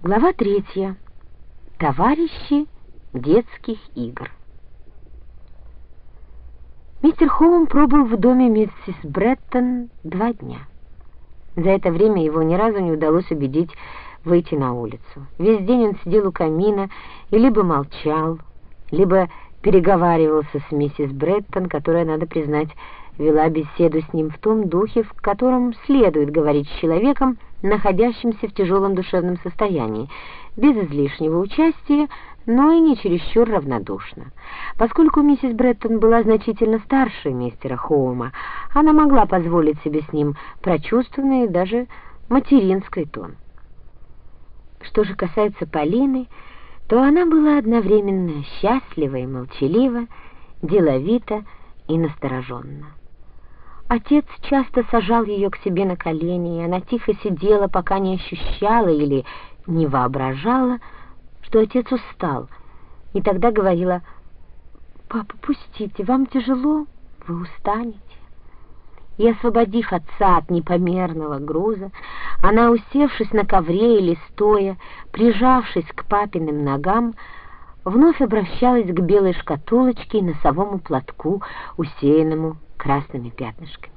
Глава третья. Товарищи детских игр. Мистер Хоум пробыл в доме миссис Бреттон два дня. За это время его ни разу не удалось убедить выйти на улицу. Весь день он сидел у камина и либо молчал, либо переговаривался с миссис Бреттон, которая, надо признать, вела беседу с ним в том духе, в котором следует говорить с человеком, находящимся в тяжелом душевном состоянии, без излишнего участия, но и не чересчур равнодушно. Поскольку миссис Бреттон была значительно старше мистера Хоума, она могла позволить себе с ним прочувственный даже материнский тон. Что же касается Полины, то она была одновременно счастлива и молчалива, деловита и настороженна. Отец часто сажал ее к себе на колени, и она тихо сидела, пока не ощущала или не воображала, что отец устал, и тогда говорила, «Папа, пустите, вам тяжело, вы устанете». И, освободив отца от непомерного груза, она, усевшись на ковре или стоя, прижавшись к папиным ногам, вновь обращалась к белой шкатулочке и носовому платку, усеянному красными пятнышками.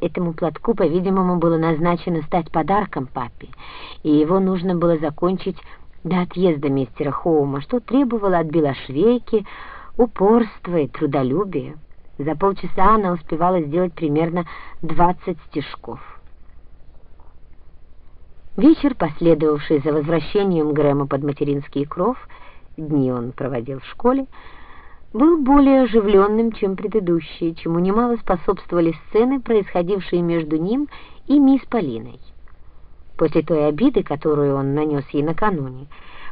Этому платку, по-видимому, было назначено стать подарком папе, и его нужно было закончить до отъезда мистера Хоума, что требовало от Белошвейки упорства и трудолюбия. За полчаса она успевала сделать примерно двадцать стежков. Вечер, последовавший за возвращением Грэма под материнский кров, дни он проводил в школе, был более оживленным, чем предыдущие, чему немало способствовали сцены, происходившие между ним и мисс Полиной. После той обиды, которую он нанес ей накануне,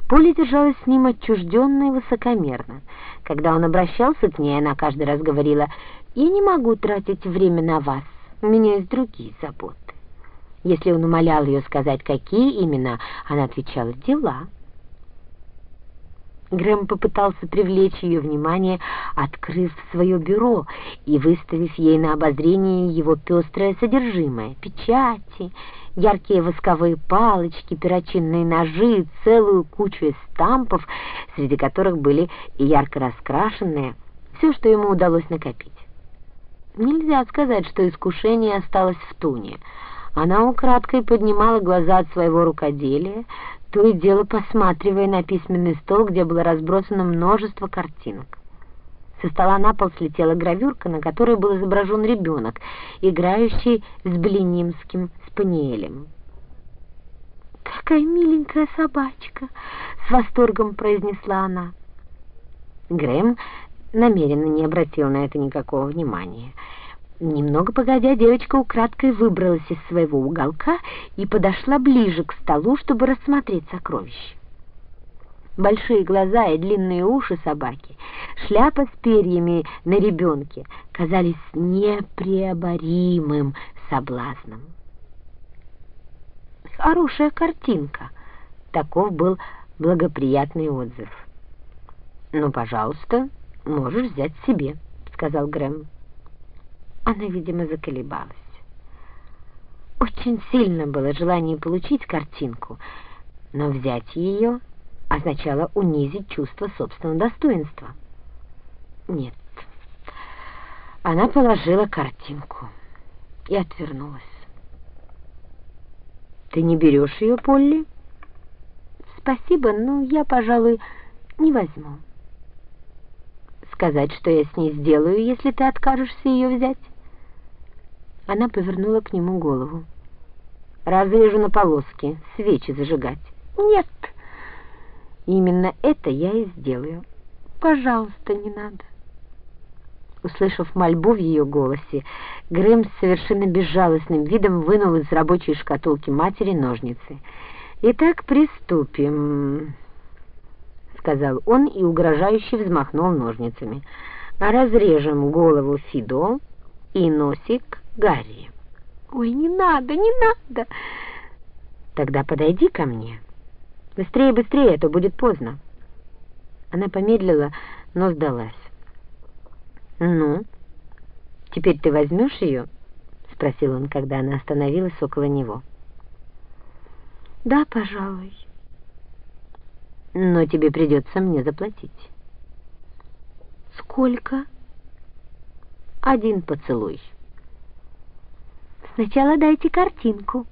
Поля держалась с ним отчужденно и высокомерно. Когда он обращался к ней, она каждый раз говорила, «Я не могу тратить время на вас, у меня есть другие заботы». Если он умолял ее сказать, какие именно, она отвечала, «Дела». Грэм попытался привлечь ее внимание, открыв свое бюро и выставив ей на обозрение его пестрое содержимое — печати, яркие восковые палочки, перочинные ножи, целую кучу эстампов, среди которых были и ярко раскрашенные, все, что ему удалось накопить. Нельзя сказать, что искушение осталось в туне. Она украдкой поднимала глаза от своего рукоделия, то и дело посматривая на письменный стол, где было разбросано множество картинок. Со стола на пол слетела гравюрка, на которой был изображен ребенок, играющий с блинимским спаниелем. «Какая миленькая собачка!» — с восторгом произнесла она. Грэм намеренно не обратил на это никакого внимания — Немного погодя, девочка украдкой выбралась из своего уголка и подошла ближе к столу, чтобы рассмотреть сокровище. Большие глаза и длинные уши собаки, шляпа с перьями на ребенке казались непреоборимым соблазном. Хорошая картинка. Таков был благоприятный отзыв. «Ну, пожалуйста, можешь взять себе», — сказал Грэм. Она, видимо, заколебалась. Очень сильно было желание получить картинку, но взять ее означало унизить чувство собственного достоинства. Нет. Она положила картинку и отвернулась. «Ты не берешь ее, Полли?» «Спасибо, но я, пожалуй, не возьму». «Сказать, что я с ней сделаю, если ты откажешься ее взять?» Она повернула к нему голову. «Разрежу на полоски, свечи зажигать». «Нет, именно это я и сделаю. Пожалуйста, не надо». Услышав мольбу в ее голосе, Грэм с совершенно безжалостным видом вынул из рабочей шкатулки матери ножницы. «Итак, приступим», — сказал он и угрожающе взмахнул ножницами. «Разрежем голову Фидо и носик Гарри. «Ой, не надо, не надо!» «Тогда подойди ко мне. Быстрее, быстрее, а то будет поздно». Она помедлила, но сдалась. «Ну, теперь ты возьмешь ее?» — спросил он, когда она остановилась около него. «Да, пожалуй». но тебе придется мне заплатить. Сколько? Один поцелуй. Сначала дайте картинку.